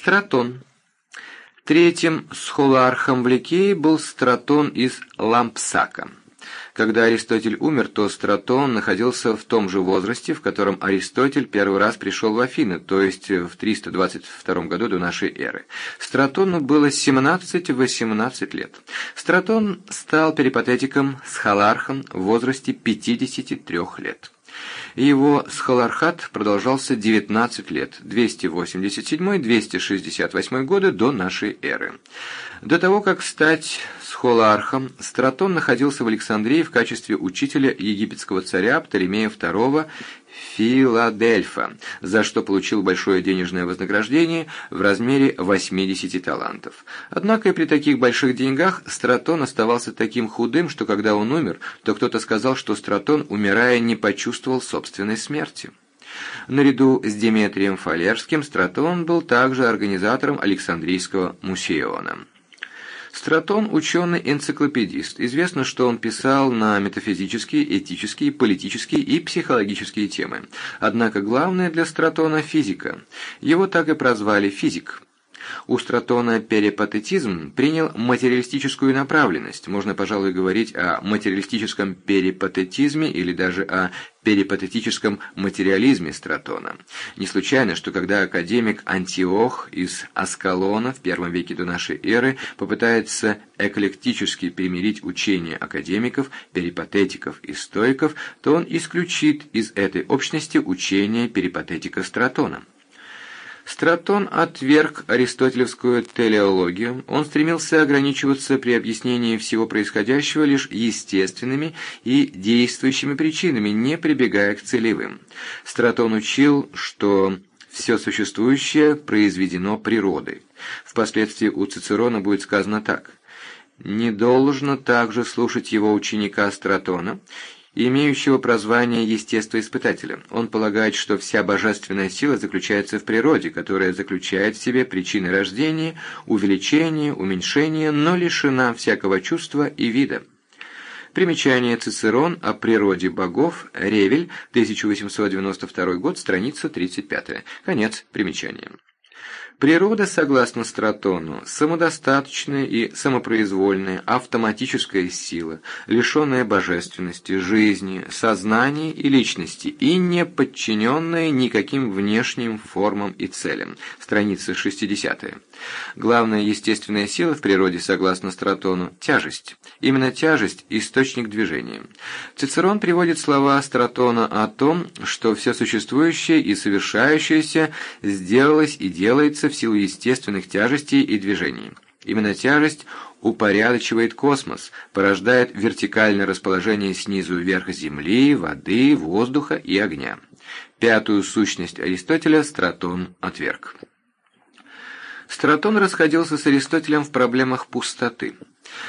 Стратон. Третьим схолархом в Ликее был Стратон из Лампсака. Когда Аристотель умер, то Стратон находился в том же возрасте, в котором Аристотель первый раз пришел в Афины, то есть в 322 году до нашей эры. Стратону было 17-18 лет. Стратон стал перипатетиком с Халархом в возрасте 53 лет. Его схолархат продолжался 19 лет, 287-268 годы до нашей эры. До того, как стать схолархом, Стратон находился в Александрии в качестве учителя египетского царя Птолемея II Филадельфа, за что получил большое денежное вознаграждение в размере 80 талантов. Однако и при таких больших деньгах Стратон оставался таким худым, что когда он умер, то кто-то сказал, что Стратон, умирая, не почувствовал собственной смерти. Наряду с Деметрием Фалерским Стратон был также организатором Александрийского мусеона. Стратон – ученый-энциклопедист. Известно, что он писал на метафизические, этические, политические и психологические темы. Однако главное для Стратона – физика. Его так и прозвали «физик». У Стратона перипатетизм принял материалистическую направленность. Можно, пожалуй, говорить о материалистическом перипатетизме или даже о перипатетическом материализме Стратона. Не случайно, что когда академик Антиох из Аскалона в первом веке до нашей эры попытается эклектически примирить учения академиков, перипатетиков и стоиков, то он исключит из этой общности учение перипатетика Стратона. Стратон отверг аристотелевскую телеологию, он стремился ограничиваться при объяснении всего происходящего лишь естественными и действующими причинами, не прибегая к целевым. Стратон учил, что все существующее произведено природой. Впоследствии у Цицерона будет сказано так. «Не должно также слушать его ученика Стратона, имеющего прозвание естествоиспытателя. Он полагает, что вся божественная сила заключается в природе, которая заключает в себе причины рождения, увеличения, уменьшения, но лишена всякого чувства и вида. Примечание Цицерон о природе богов, Ревель, 1892 год, страница 35. Конец примечания. Природа, согласно Стратону, самодостаточная и самопроизвольная автоматическая сила, лишенная божественности, жизни, сознания и личности и не подчиненная никаким внешним формам и целям. Страница 60. Главная естественная сила в природе, согласно Стратону, – тяжесть. Именно тяжесть – источник движения. Цицерон приводит слова Стратона о том, что все существующее и совершающееся сделалось и делается в силу естественных тяжестей и движений. Именно тяжесть упорядочивает космос, порождает вертикальное расположение снизу вверх Земли, воды, воздуха и огня. Пятую сущность Аристотеля Стратон отверг. Стратон расходился с Аристотелем в проблемах пустоты.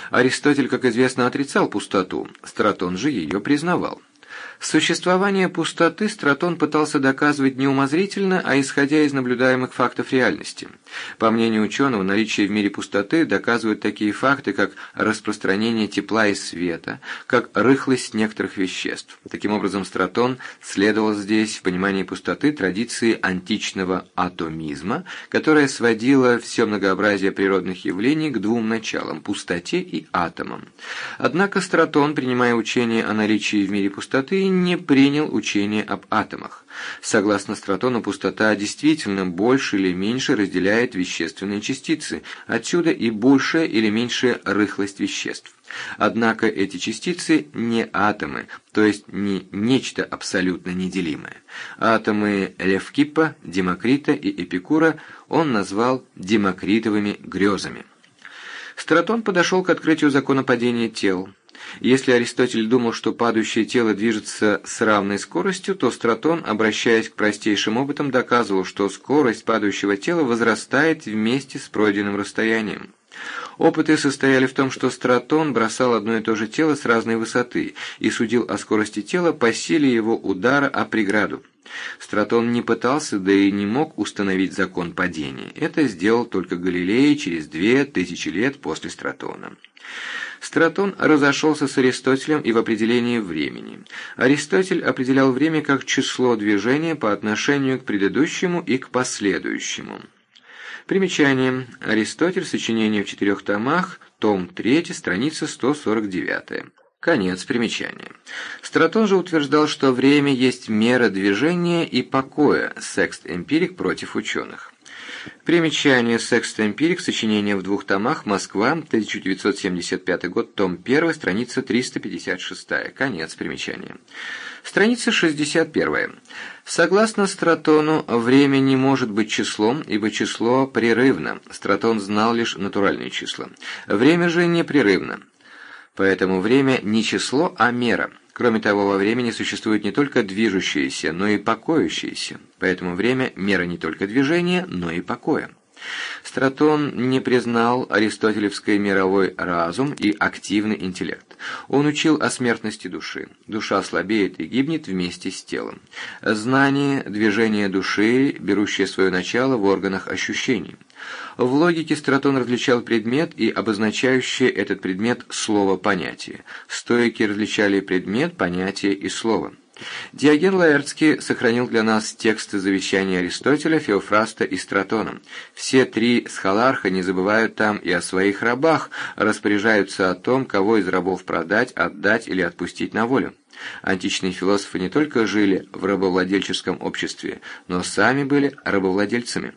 Аристотель, как известно, отрицал пустоту, Стратон же ее признавал. Существование пустоты Стратон пытался доказывать не умозрительно, а исходя из наблюдаемых фактов реальности. По мнению ученого, наличие в мире пустоты доказывают такие факты, как распространение тепла и света, как рыхлость некоторых веществ. Таким образом, Стратон следовал здесь в понимании пустоты традиции античного атомизма, которая сводила все многообразие природных явлений к двум началам – пустоте и атомам. Однако Стратон, принимая учение о наличии в мире пустоты, не принял учение об атомах. Согласно Стратону, пустота действительно больше или меньше разделяет вещественные частицы, отсюда и большая или меньшая рыхлость веществ. Однако эти частицы не атомы, то есть не нечто абсолютно неделимое. Атомы Левкипа, Демокрита и Эпикура он назвал демокритовыми грезами. Стратон подошел к открытию закона падения тел – если Аристотель думал, что падающее тело движется с равной скоростью, то Стратон, обращаясь к простейшим опытам, доказывал, что скорость падающего тела возрастает вместе с пройденным расстоянием. Опыты состояли в том, что Стратон бросал одно и то же тело с разной высоты и судил о скорости тела по силе его удара о преграду. Стратон не пытался, да и не мог установить закон падения. Это сделал только Галилей через две тысячи лет после Стратона. Стратон разошелся с Аристотелем и в определении времени. Аристотель определял время как число движения по отношению к предыдущему и к последующему. Примечание. Аристотель. Сочинение в четырех томах. Том 3. Страница 149. Конец примечания. Стратон же утверждал, что время есть мера движения и покоя, секст-эмпирик против ученых. Примечание «Секст-эмпирик», сочинение в двух томах, Москва, 1975 год, том 1, страница 356, конец примечания. Страница 61. Согласно Стратону, время не может быть числом, ибо число прерывно. Стратон знал лишь натуральные числа. Время же непрерывно. Поэтому время не число, а мера. Кроме того, во времени существует не только движущееся, но и покоящееся. Поэтому время – мера не только движения, но и покоя. Стратон не признал аристотелевский мировой разум и активный интеллект. Он учил о смертности души. Душа слабеет и гибнет вместе с телом. Знание, движение души, берущее свое начало в органах ощущений. В логике Стратон различал предмет и обозначающее этот предмет слово-понятие. Стоики различали предмет, понятие и слово. Диоген Лаэртский сохранил для нас тексты завещания Аристотеля, Феофраста и Стратона. Все три схоларха не забывают там и о своих рабах, распоряжаются о том, кого из рабов продать, отдать или отпустить на волю. Античные философы не только жили в рабовладельческом обществе, но сами были рабовладельцами.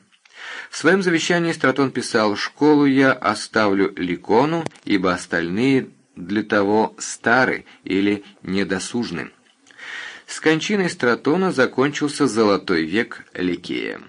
В своем завещании Стратон писал «Школу я оставлю Ликону, ибо остальные для того стары или недосужны». С кончиной Стратона закончился золотой век Ликея.